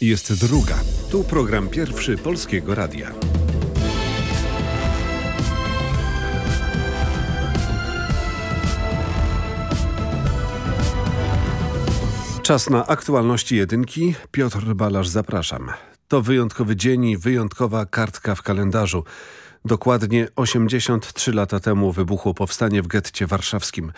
Jest druga. Tu program pierwszy Polskiego Radia. Czas na aktualności jedynki. Piotr Balasz, zapraszam. To wyjątkowy dzień i wyjątkowa kartka w kalendarzu. Dokładnie 83 lata temu wybuchło powstanie w getcie warszawskim.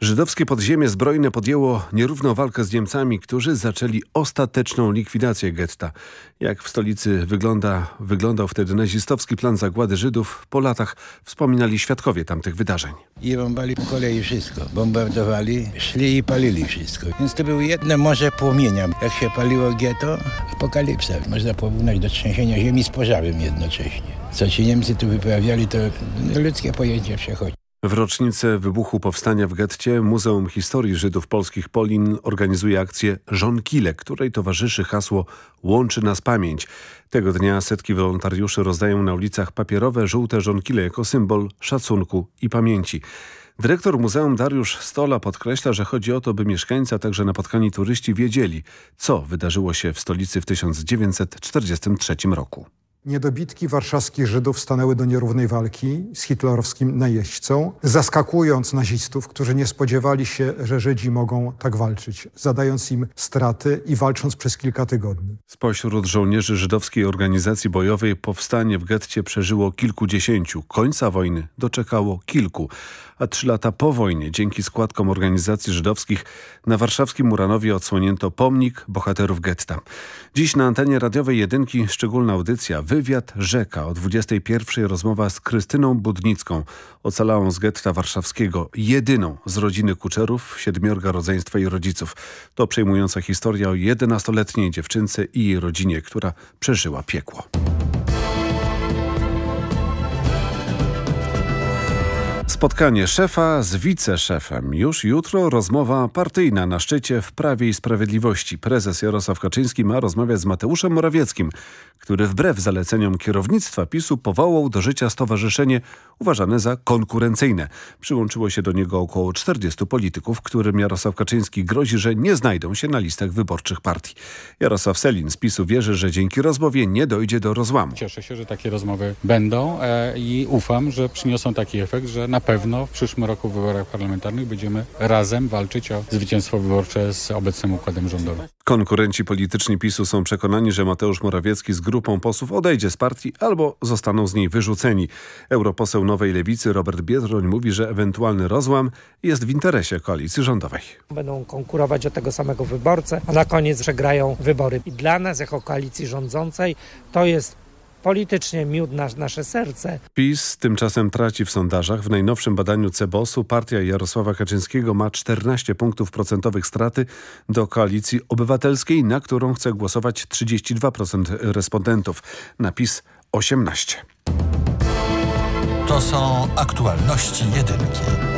Żydowskie podziemie zbrojne podjęło nierówną walkę z Niemcami, którzy zaczęli ostateczną likwidację getta. Jak w stolicy wygląda, wyglądał wtedy nazistowski plan zagłady Żydów, po latach wspominali świadkowie tamtych wydarzeń. I bombali po kolei wszystko. Bombardowali, szli i palili wszystko. Więc to było jedno morze płomienia. Jak się paliło getto, apokalipsa. Można porównać do trzęsienia ziemi z pożarem jednocześnie. Co ci Niemcy tu wyprawiali, to ludzkie pojęcie przechodzi. W rocznicę wybuchu powstania w getcie Muzeum Historii Żydów Polskich Polin organizuje akcję Żonkile, której towarzyszy hasło Łączy nas pamięć. Tego dnia setki wolontariuszy rozdają na ulicach papierowe żółte żonkile jako symbol szacunku i pamięci. Dyrektor Muzeum Dariusz Stola podkreśla, że chodzi o to, by mieszkańcy, a także napotkani turyści wiedzieli, co wydarzyło się w stolicy w 1943 roku. Niedobitki warszawskich Żydów stanęły do nierównej walki z hitlerowskim najeźdźcą, zaskakując nazistów, którzy nie spodziewali się, że Żydzi mogą tak walczyć, zadając im straty i walcząc przez kilka tygodni. Spośród żołnierzy żydowskiej organizacji bojowej powstanie w getcie przeżyło kilkudziesięciu. Końca wojny doczekało kilku a trzy lata po wojnie dzięki składkom organizacji żydowskich na warszawskim Muranowie odsłonięto pomnik bohaterów getta. Dziś na antenie radiowej jedynki szczególna audycja Wywiad Rzeka o 21 rozmowa z Krystyną Budnicką, ocalałą z getta warszawskiego, jedyną z rodziny Kuczerów, siedmiorga rodzeństwa i rodziców. To przejmująca historia o 11-letniej dziewczynce i jej rodzinie, która przeżyła piekło. Spotkanie szefa z wiceszefem. Już jutro rozmowa partyjna na szczycie w Prawie i Sprawiedliwości. Prezes Jarosław Kaczyński ma rozmawiać z Mateuszem Morawieckim, który wbrew zaleceniom kierownictwa PiSu powołał do życia stowarzyszenie uważane za konkurencyjne. Przyłączyło się do niego około 40 polityków, którym Jarosław Kaczyński grozi, że nie znajdą się na listach wyborczych partii. Jarosław Selin z PiSu wierzy, że dzięki rozmowie nie dojdzie do rozłamu. Cieszę się, że takie rozmowy będą e, i ufam, że przyniosą taki efekt, że na pewno w przyszłym roku w wyborach parlamentarnych będziemy razem walczyć o zwycięstwo wyborcze z obecnym układem rządowym. Konkurenci polityczni PiSu są przekonani, że Mateusz Morawiecki z grupą posłów odejdzie z partii albo zostaną z niej wyrzuceni. Europoseł Nowej Lewicy Robert Biedroń mówi, że ewentualny rozłam jest w interesie koalicji rządowej. Będą konkurować o tego samego wyborcę, a na koniec przegrają wybory. I dla nas jako koalicji rządzącej to jest politycznie miód na nasze serce. PiS tymczasem traci w sondażach. W najnowszym badaniu Cebosu partia Jarosława Kaczyńskiego ma 14 punktów procentowych straty do koalicji obywatelskiej, na którą chce głosować 32% respondentów. Na PiS 18. To są aktualności jedynki.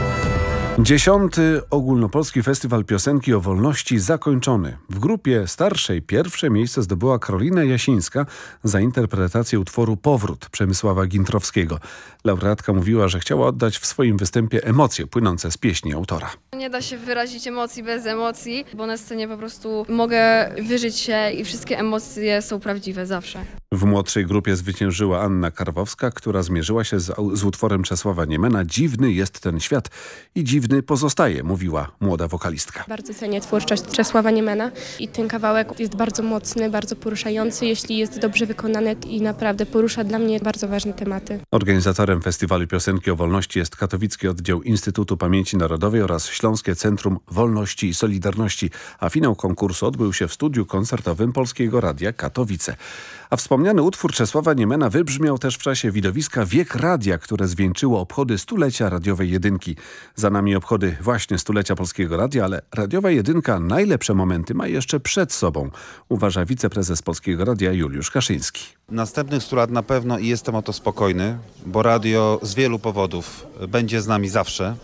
Dziesiąty ogólnopolski festiwal piosenki o wolności zakończony. W grupie starszej pierwsze miejsce zdobyła Karolina Jasińska za interpretację utworu Powrót Przemysława Gintrowskiego. Laureatka mówiła, że chciała oddać w swoim występie emocje płynące z pieśni autora. Nie da się wyrazić emocji bez emocji, bo na scenie po prostu mogę wyżyć się i wszystkie emocje są prawdziwe zawsze. W młodszej grupie zwyciężyła Anna Karwowska, która zmierzyła się z, z utworem Czesława Niemena Dziwny jest ten świat i dziwny pozostaje, mówiła młoda wokalistka. Bardzo cenię twórczość Czesława Niemena i ten kawałek jest bardzo mocny, bardzo poruszający, jeśli jest dobrze wykonany i naprawdę porusza dla mnie bardzo ważne tematy. Organizatorem Festiwalu Piosenki o Wolności jest katowicki oddział Instytutu Pamięci Narodowej oraz Śląskie Centrum Wolności i Solidarności, a finał konkursu odbył się w studiu koncertowym Polskiego Radia Katowice. A wspomniany utwór Czesława Niemena wybrzmiał też w czasie widowiska Wiek Radia, które zwieńczyło obchody stulecia radiowej jedynki. Za nami obchody właśnie stulecia Polskiego Radia, ale radiowa jedynka najlepsze momenty ma jeszcze przed sobą, uważa wiceprezes Polskiego Radia Juliusz Kaszyński. Następnych 100 lat na pewno i jestem o to spokojny, bo radio z wielu powodów będzie z nami zawsze.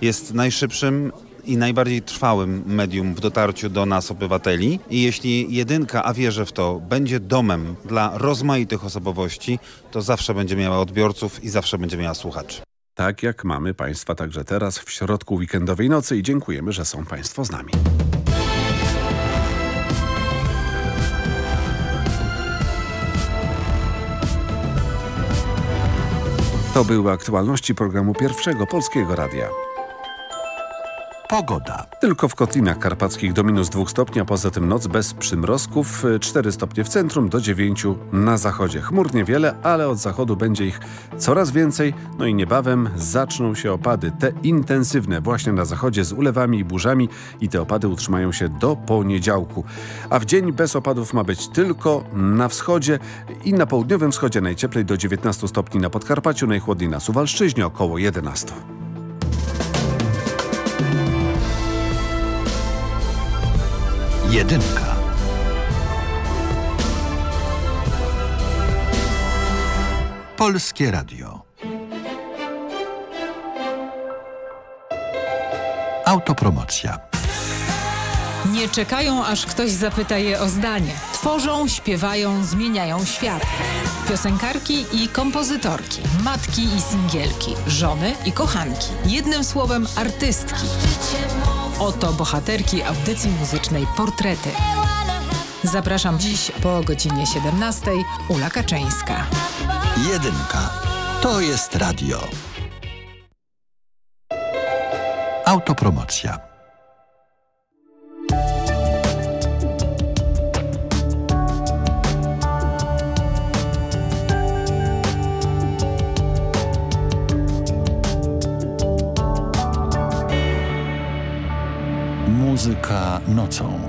Jest najszybszym i najbardziej trwałym medium w dotarciu do nas, obywateli. I jeśli jedynka, a wierzę w to, będzie domem dla rozmaitych osobowości, to zawsze będzie miała odbiorców i zawsze będzie miała słuchaczy. Tak jak mamy Państwa także teraz w środku weekendowej nocy i dziękujemy, że są Państwo z nami. To były aktualności programu pierwszego Polskiego Radia. Pogoda. Tylko w Kotlinach Karpackich do minus 2 stopni, a poza tym noc bez przymrozków, 4 stopnie w centrum, do 9 na zachodzie. Chmur niewiele, ale od zachodu będzie ich coraz więcej, no i niebawem zaczną się opady, te intensywne właśnie na zachodzie z ulewami i burzami i te opady utrzymają się do poniedziałku. A w dzień bez opadów ma być tylko na wschodzie i na południowym wschodzie najcieplej do 19 stopni na Podkarpaciu, najchłodniej na Suwalszczyźnie około 11. Jedynka. Polskie Radio. Autopromocja. Nie czekają, aż ktoś zapyta je o zdanie. Tworzą, śpiewają, zmieniają świat. Piosenkarki i kompozytorki, matki i singielki, żony i kochanki. Jednym słowem artystki. Oto bohaterki audycji muzycznej Portrety. Zapraszam dziś po godzinie 17. Ula Kaczyńska. Jedynka. To jest radio. Autopromocja. Muzyka nocą.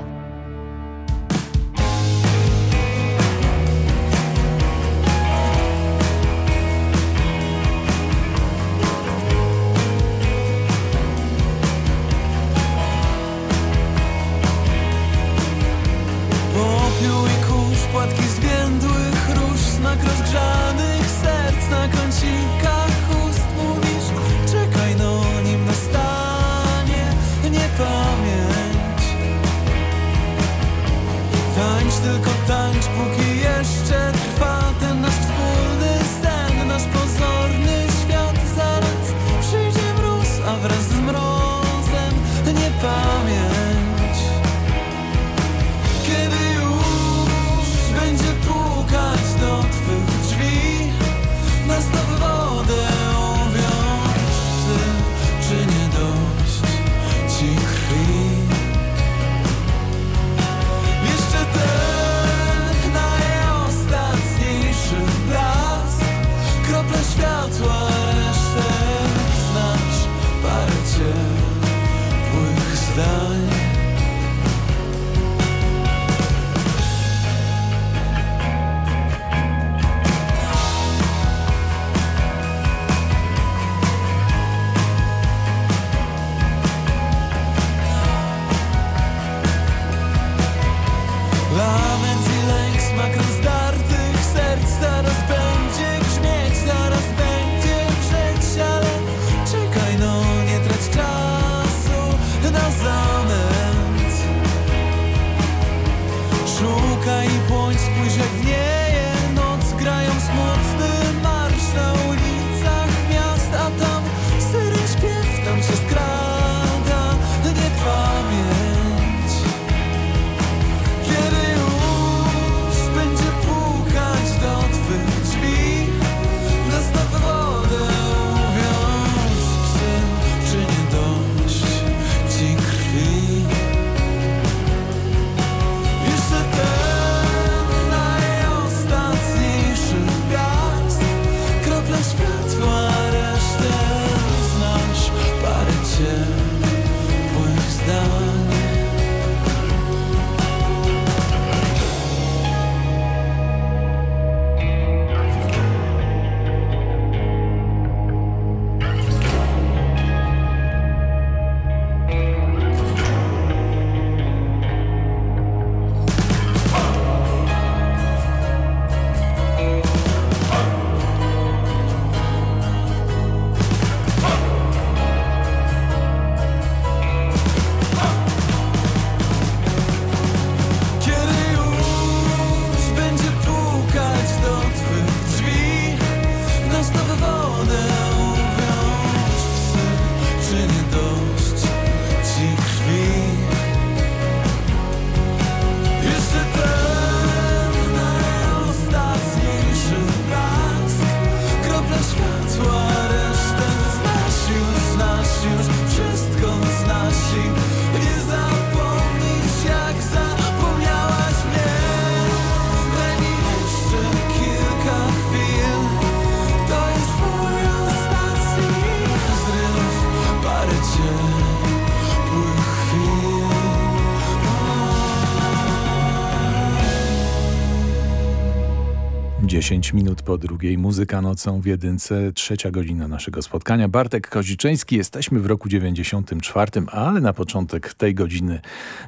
Po drugiej. Muzyka nocą w jedynce, trzecia godzina naszego spotkania. Bartek Koziczyński, jesteśmy w roku 94, ale na początek tej godziny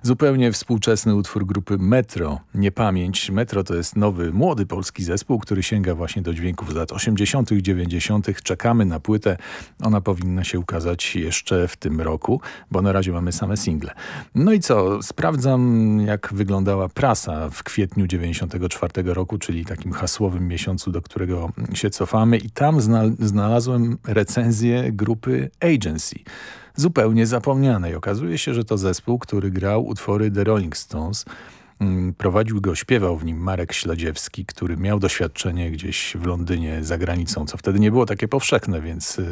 zupełnie współczesny utwór grupy Metro, Niepamięć. Metro to jest nowy, młody polski zespół, który sięga właśnie do dźwięków z lat 80 90 Czekamy na płytę. Ona powinna się ukazać jeszcze w tym roku, bo na razie mamy same single. No i co? Sprawdzam, jak wyglądała prasa w kwietniu 94 roku, czyli takim hasłowym miesiącu, do którego się cofamy i tam znalazłem recenzję grupy Agency, zupełnie zapomnianej. Okazuje się, że to zespół, który grał utwory The Rolling Stones, prowadził go, śpiewał w nim Marek Śledziewski, który miał doświadczenie gdzieś w Londynie, za granicą, co wtedy nie było takie powszechne, więc y,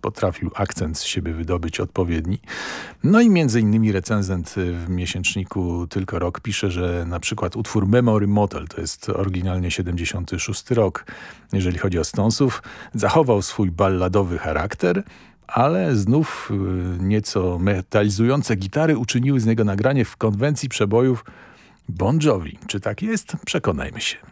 potrafił akcent z siebie wydobyć odpowiedni. No i między innymi recenzent w miesięczniku Tylko Rok pisze, że na przykład utwór Memory Motel, to jest oryginalnie 76 rok, jeżeli chodzi o Stonesów, zachował swój balladowy charakter, ale znów y, nieco metalizujące gitary uczyniły z niego nagranie w konwencji przebojów Bon Jovi. Czy tak jest? Przekonajmy się.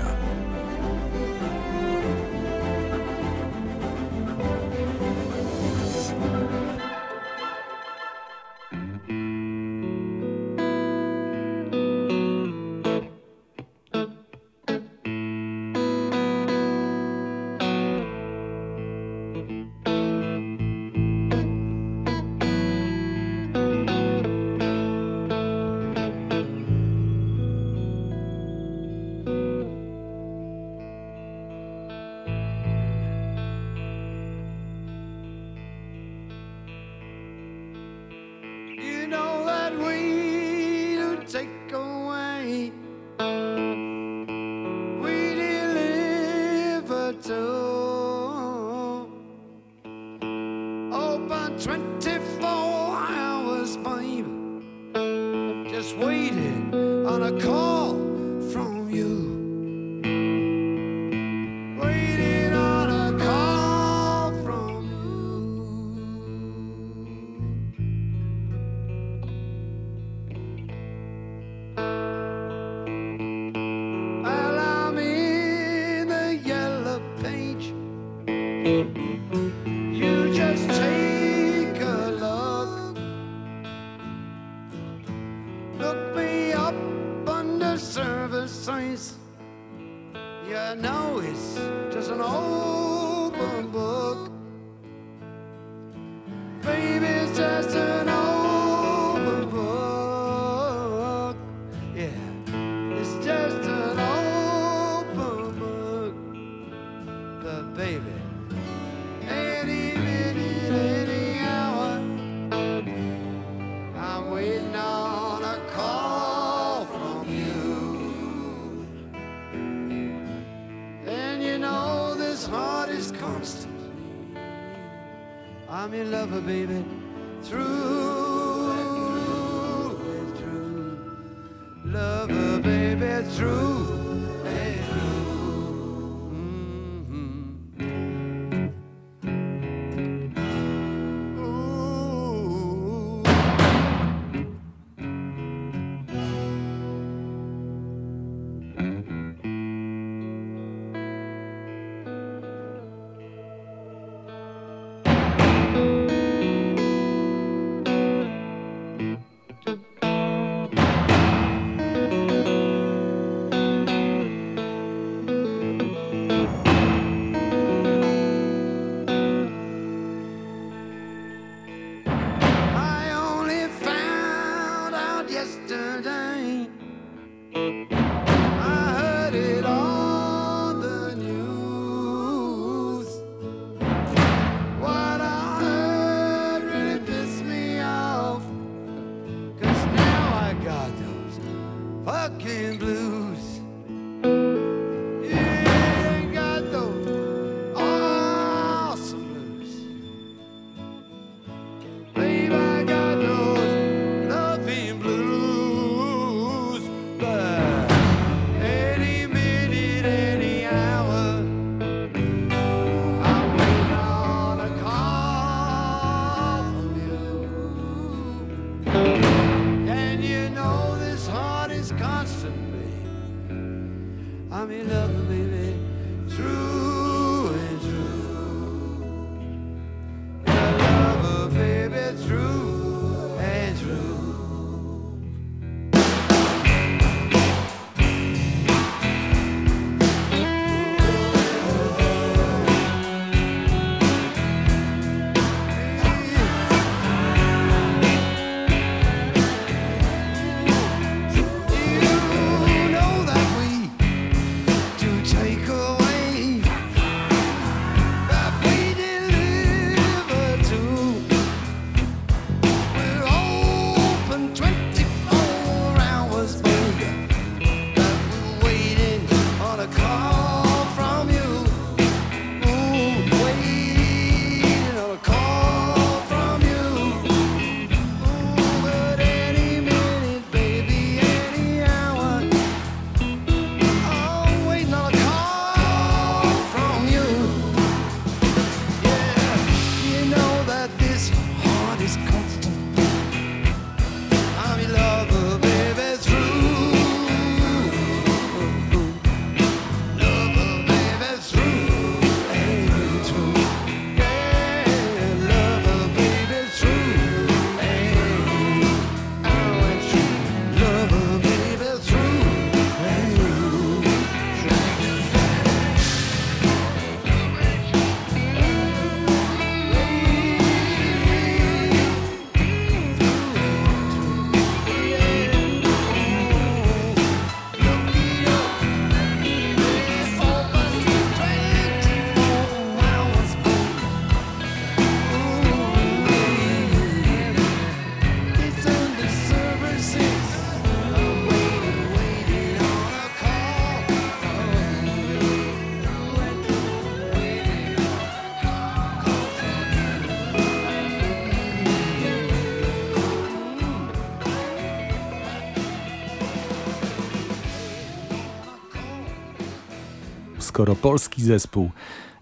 Skoro polski zespół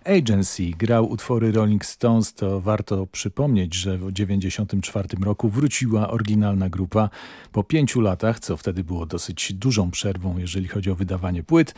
Agency grał utwory Rolling Stones, to warto przypomnieć, że w 1994 roku wróciła oryginalna grupa po pięciu latach, co wtedy było dosyć dużą przerwą, jeżeli chodzi o wydawanie płyt.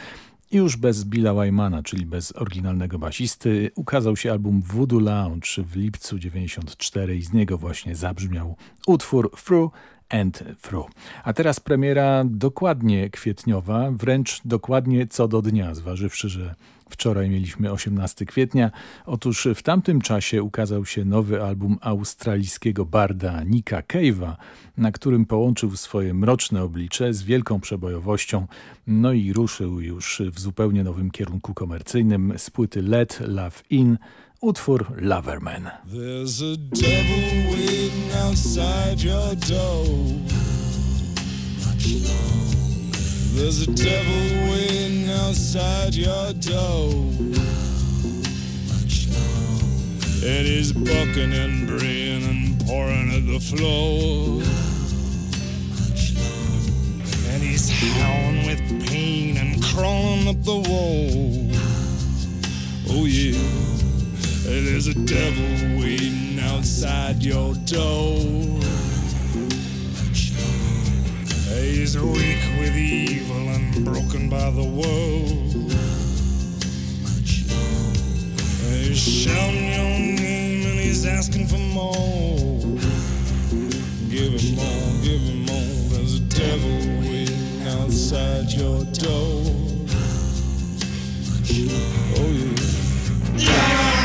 I już bez Billa Wymana, czyli bez oryginalnego basisty, ukazał się album Voodoo Lounge w lipcu 94 i z niego właśnie zabrzmiał utwór Through and Through. A teraz premiera dokładnie kwietniowa, wręcz dokładnie co do dnia, zważywszy, że wczoraj mieliśmy 18 kwietnia. Otóż w tamtym czasie ukazał się nowy album australijskiego barda Nika Cave'a, na którym połączył swoje mroczne oblicze z wielką przebojowością, no i ruszył już w zupełnie nowym kierunku komercyjnym z płyty Let Love In, utwór Loverman. There's a devil waiting outside your door. There's a devil waiting outside your door. And he's bucking and braying and pouring at the floor. And he's howling with pain and crawling up the wall. Oh yeah. There's a devil waiting outside your door. He's weak with evil and broken by the world. He's shouting your name and he's asking for more. Give him more, give him more. There's a devil waiting outside your door. Oh yeah. I'm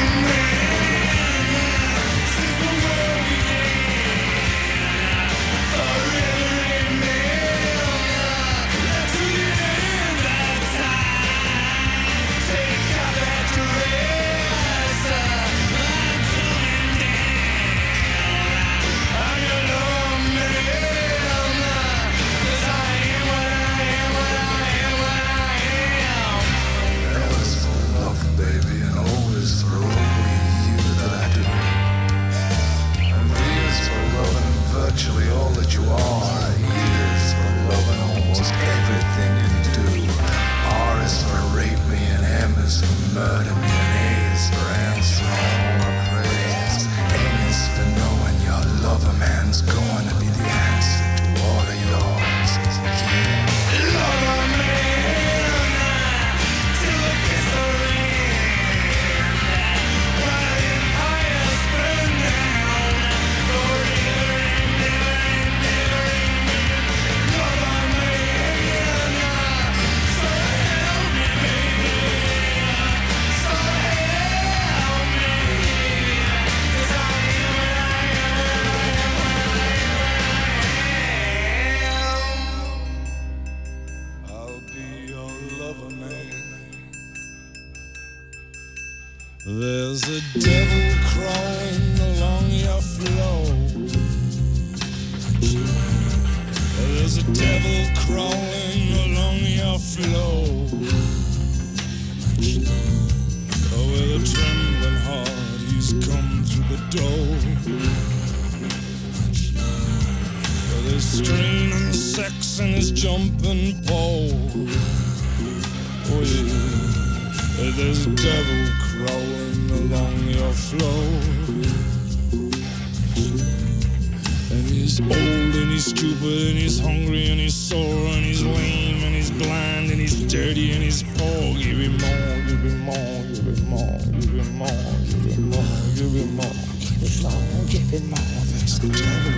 dirty and he's poor. Give him more, give him more, give him more, give him more, give him more, give him more, give him more, give him more. That's the devil.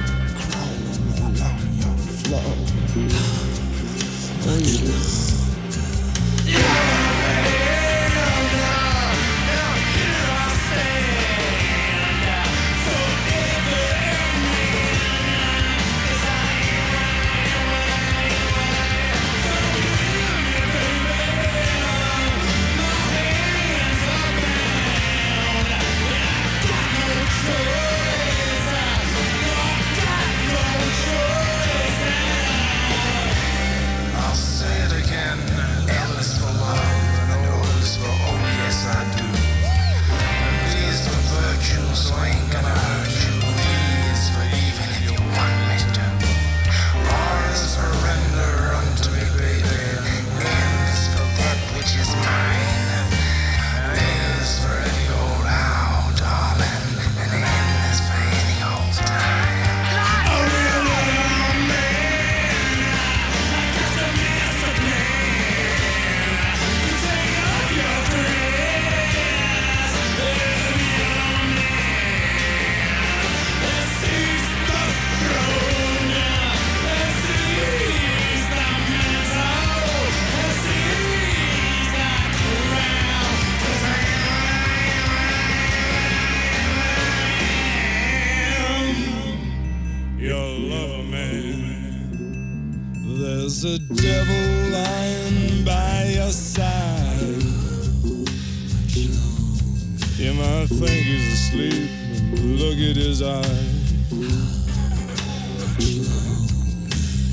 at his eyes.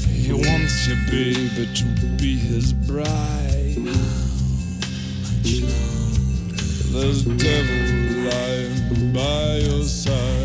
He wants your baby to be his bride. There's devil lying by your side.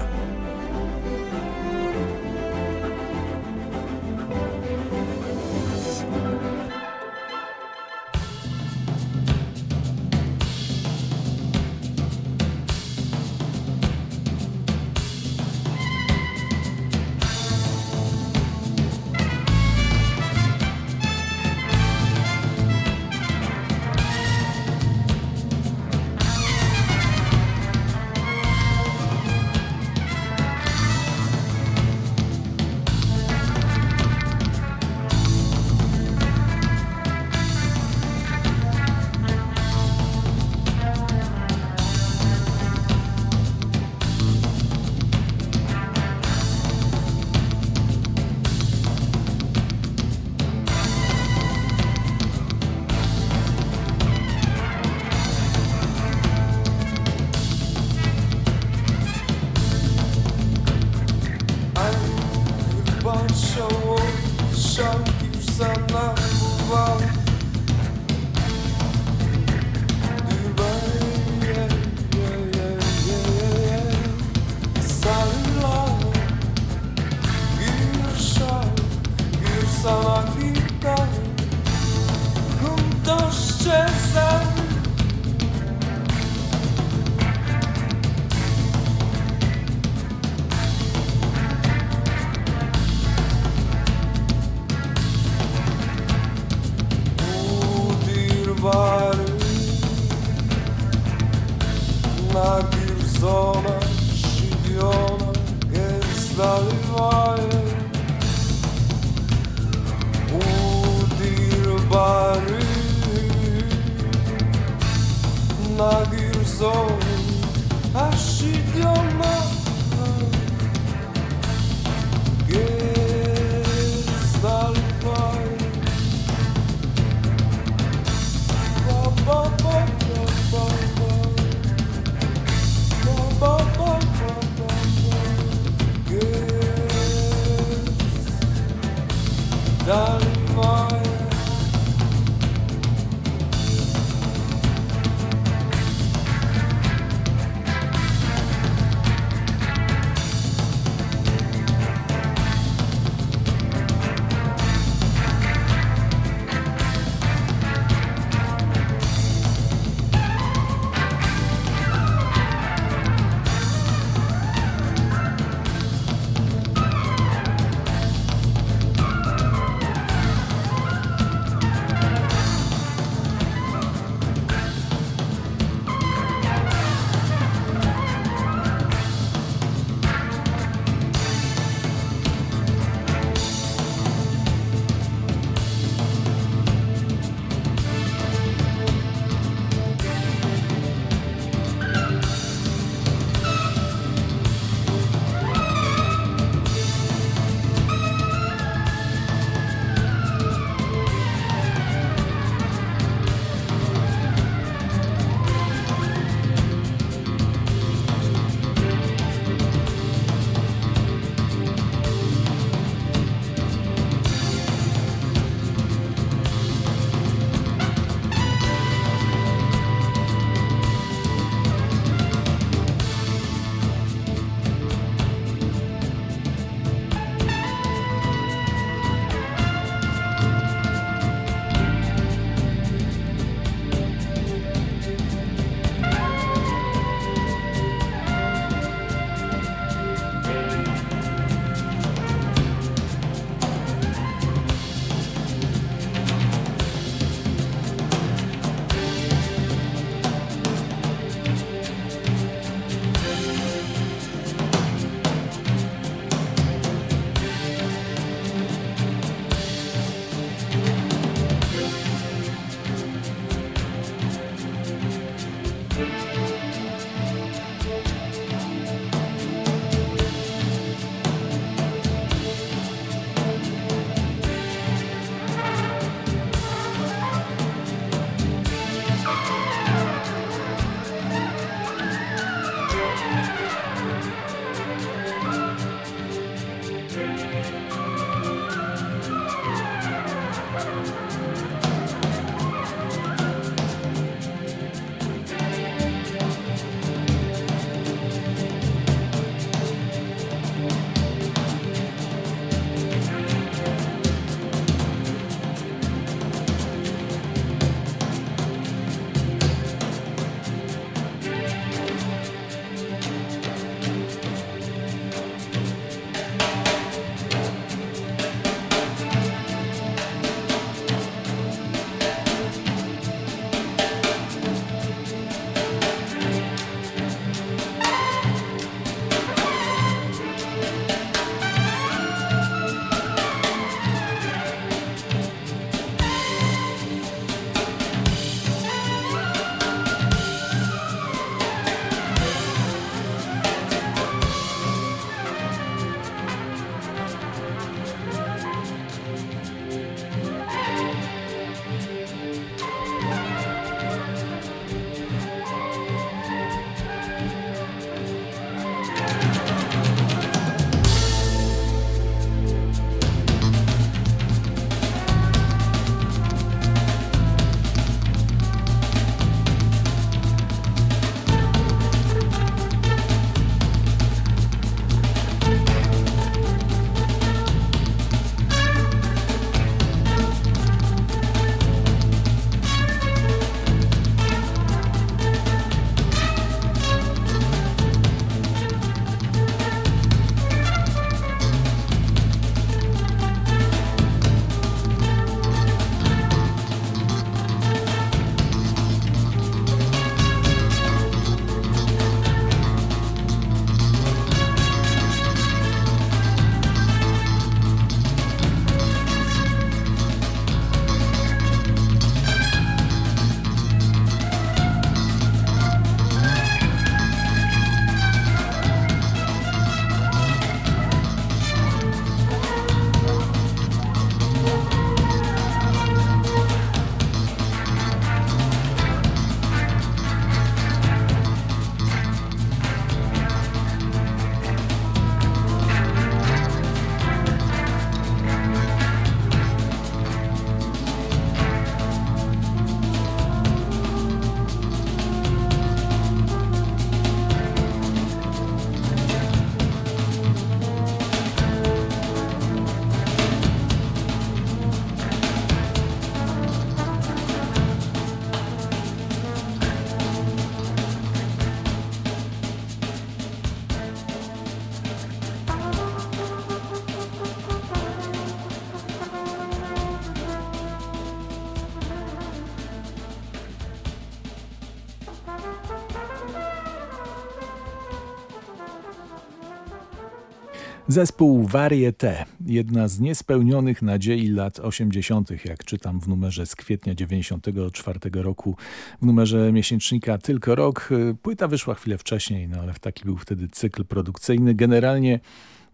Zespół Varieté, jedna z niespełnionych nadziei lat 80., jak czytam w numerze z kwietnia 94 roku, w numerze miesięcznika Tylko Rok. Płyta wyszła chwilę wcześniej, no ale taki był wtedy cykl produkcyjny. Generalnie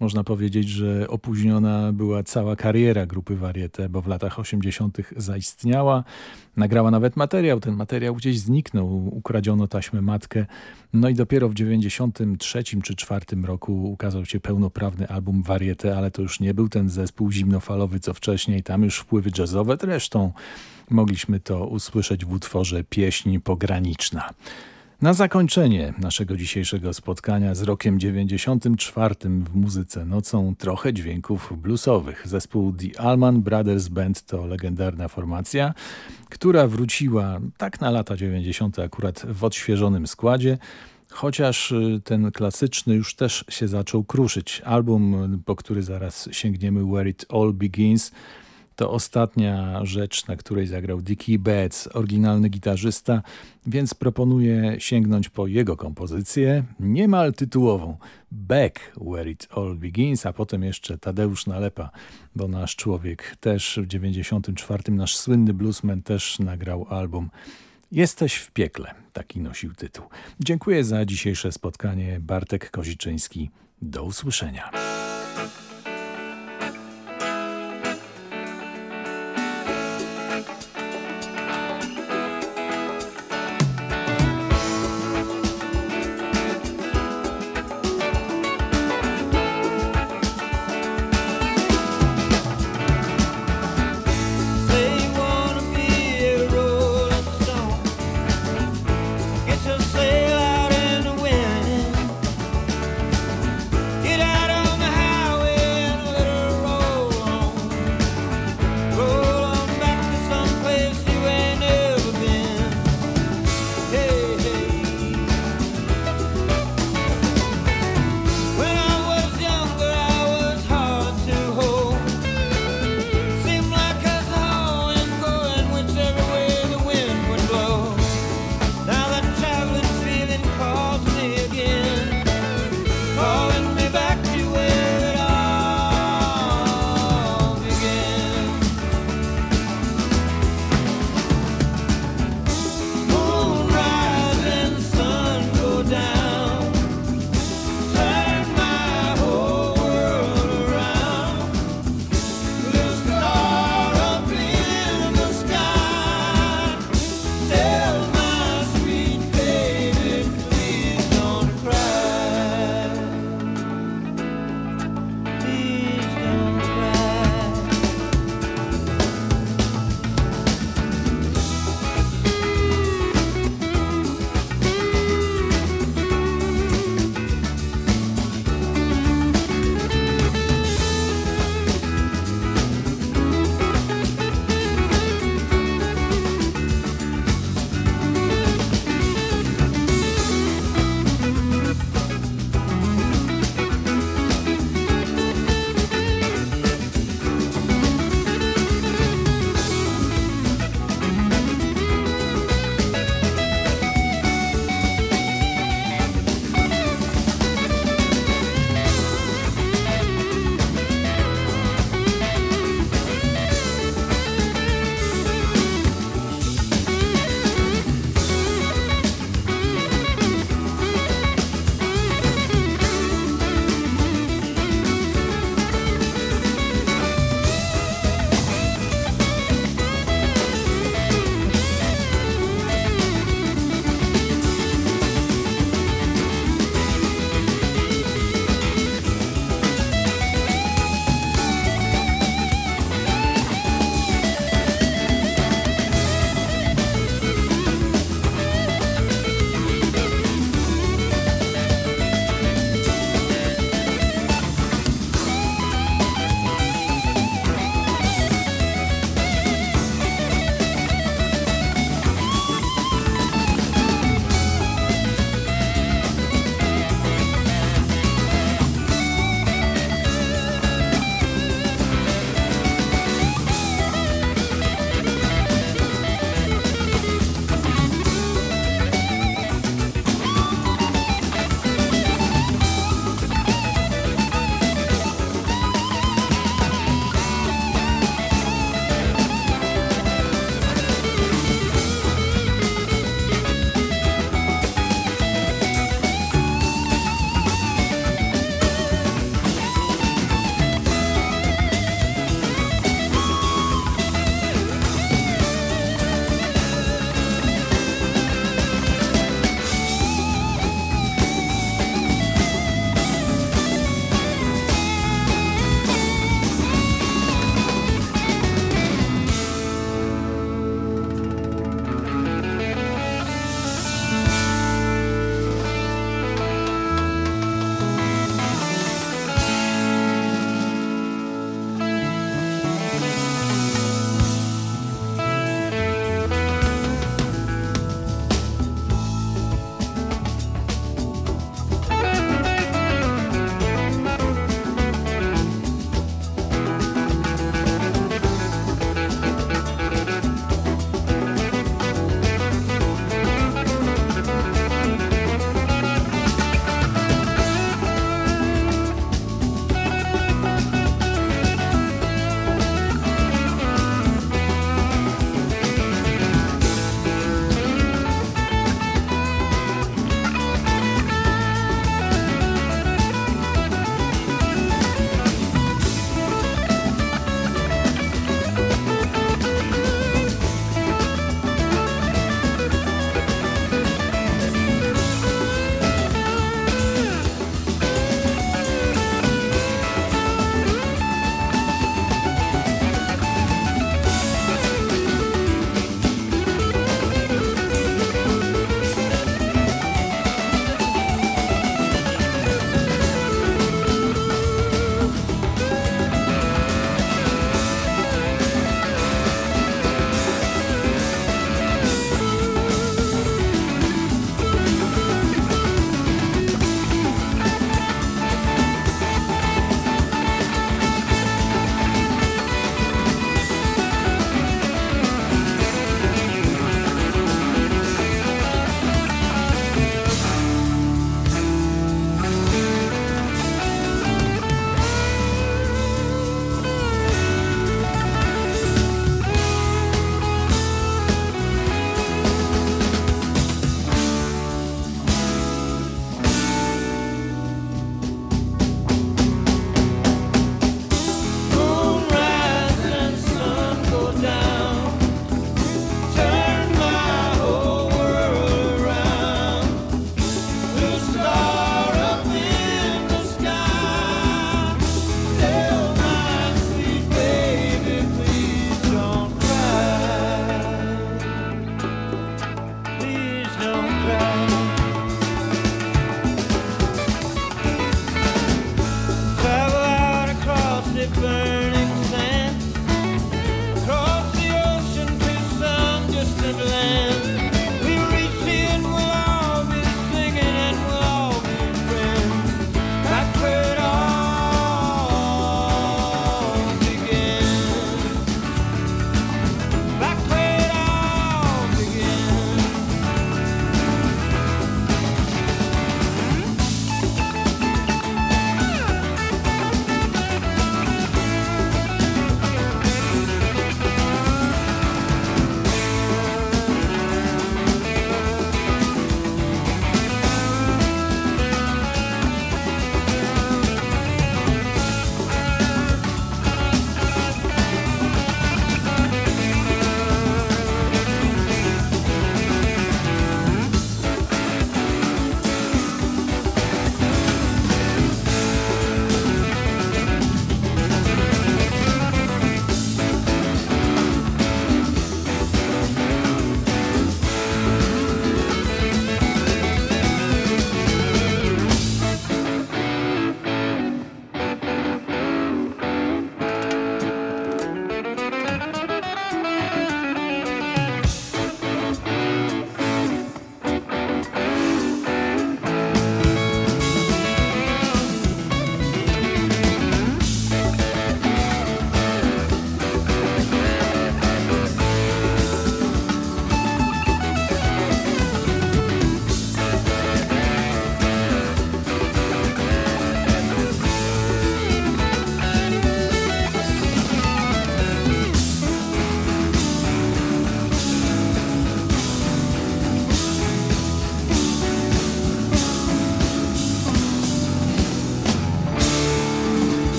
można powiedzieć, że opóźniona była cała kariera grupy Varieté, bo w latach 80. zaistniała. Nagrała nawet materiał. Ten materiał gdzieś zniknął. Ukradziono taśmę matkę. No i dopiero w 93 czy 4 roku ukazał się pełnoprawny album Varieté, ale to już nie był ten zespół zimnofalowy co wcześniej. Tam już wpływy jazzowe. Zresztą mogliśmy to usłyszeć w utworze Pieśń Pograniczna. Na zakończenie naszego dzisiejszego spotkania z rokiem 94 w muzyce nocą trochę dźwięków bluesowych. Zespół The Allman Brothers Band to legendarna formacja, która wróciła tak na lata 90. akurat w odświeżonym składzie, chociaż ten klasyczny już też się zaczął kruszyć. Album, po który zaraz sięgniemy, Where It All Begins, to ostatnia rzecz, na której zagrał Dickie Betts, oryginalny gitarzysta, więc proponuję sięgnąć po jego kompozycję, niemal tytułową Back Where It All Begins, a potem jeszcze Tadeusz Nalepa, bo nasz człowiek też w 94, nasz słynny bluesman też nagrał album Jesteś w piekle, taki nosił tytuł. Dziękuję za dzisiejsze spotkanie. Bartek Koziczyński. Do usłyszenia.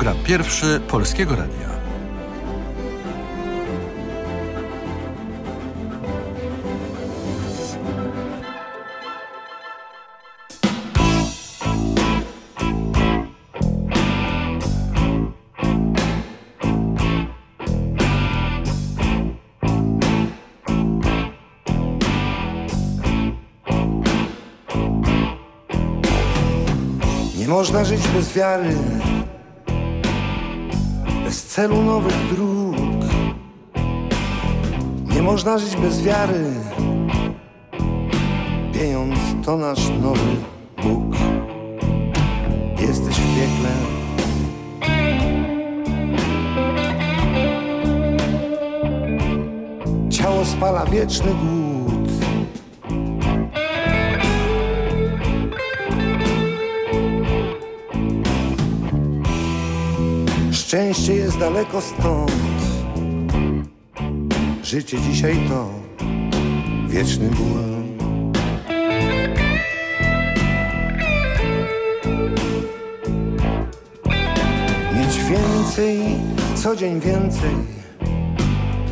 Program pierwszy Polskiego Radia. Można żyć bez wiary, celu nowych dróg. Nie można żyć bez wiary, pieniądz to nasz nowy Bóg. Jesteś w piekle. Ciało spala wieczny głód. Szczęście jest daleko stąd. Życie dzisiaj to wieczny ból. Mieć więcej, co dzień więcej,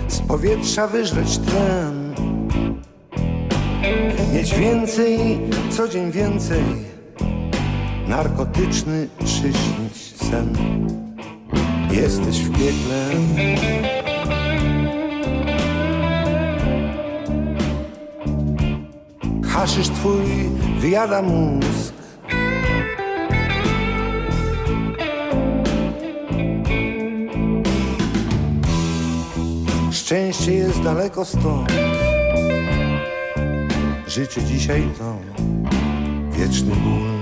z powietrza wyżreć tlen. Mieć więcej, co dzień więcej, narkotyczny przyśnić sen. Jesteś w piekle. Haszysz twój wyjada mózg. Szczęście jest daleko stąd. Życie dzisiaj to wieczny ból.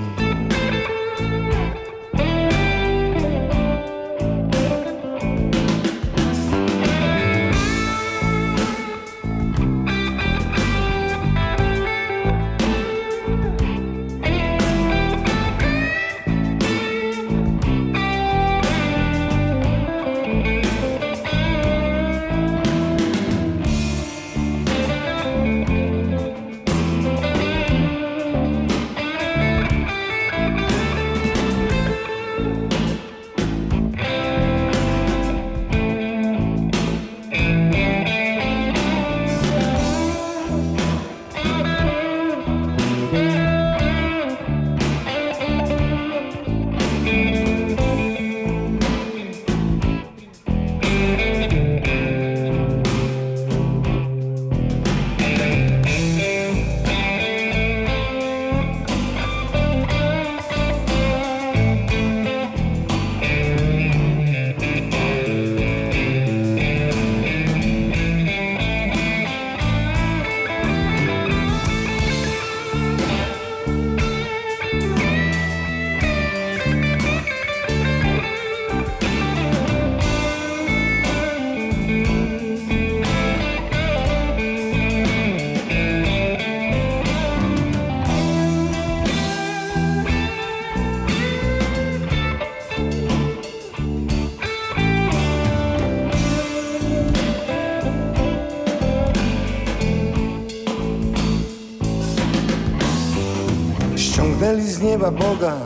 Nieba Boga,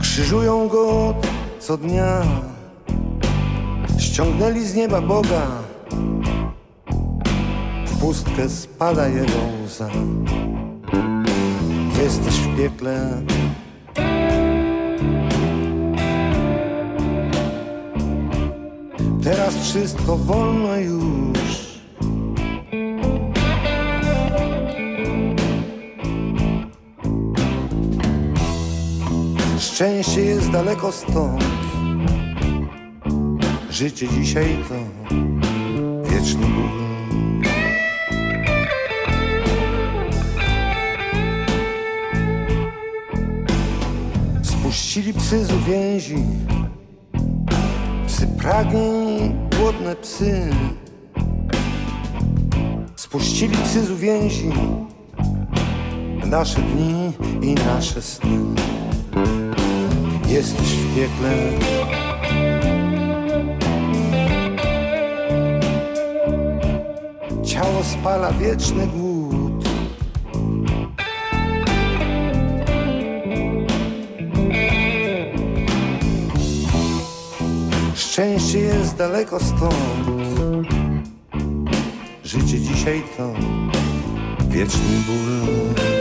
krzyżują go co dnia. Ściągnęli z nieba Boga, w pustkę spada jego łza. Jesteś w piekle. Teraz wszystko wolno już. Szczęście jest daleko stąd. Życie dzisiaj to wieczny ból. Spuścili psy z uwięzi, psy pragnień, głodne psy. Spuścili psy z uwięzi, nasze dni i nasze sny. Jesteś w piekle. Ciało spala wieczny głód. Szczęście jest daleko stąd. Życie dzisiaj to wieczny ból.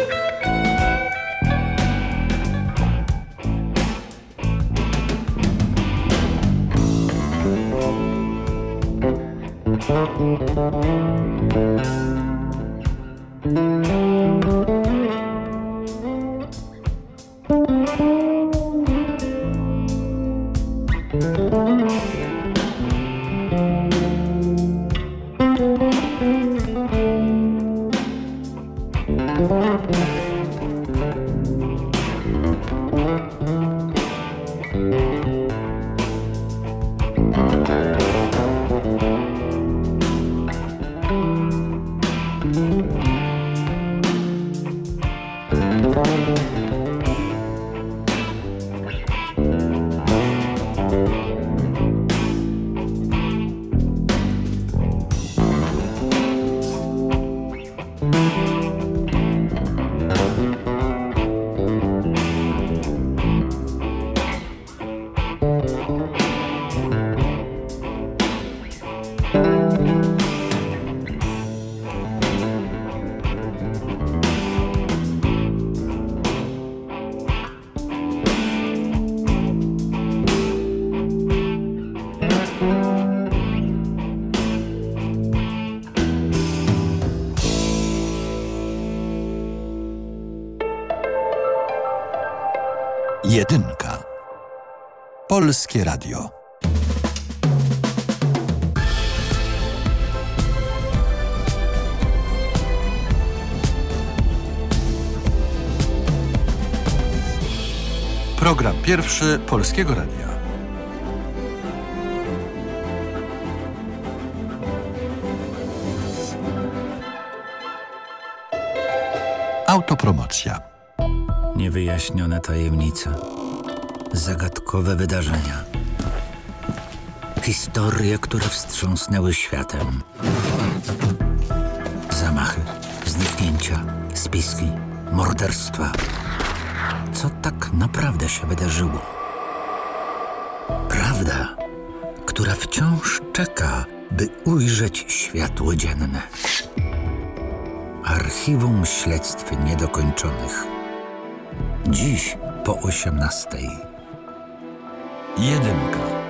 Jedynka. Polskie Radio. Program pierwszy Polskiego Radia. Autopromocja. Niewyjaśnione tajemnice, zagadkowe wydarzenia, historie, które wstrząsnęły światem. Zamachy, zniknięcia, spiski, morderstwa. Co tak naprawdę się wydarzyło? Prawda, która wciąż czeka, by ujrzeć światło dzienne. Archiwum śledztw niedokończonych. Dziś po 18. Jedynka.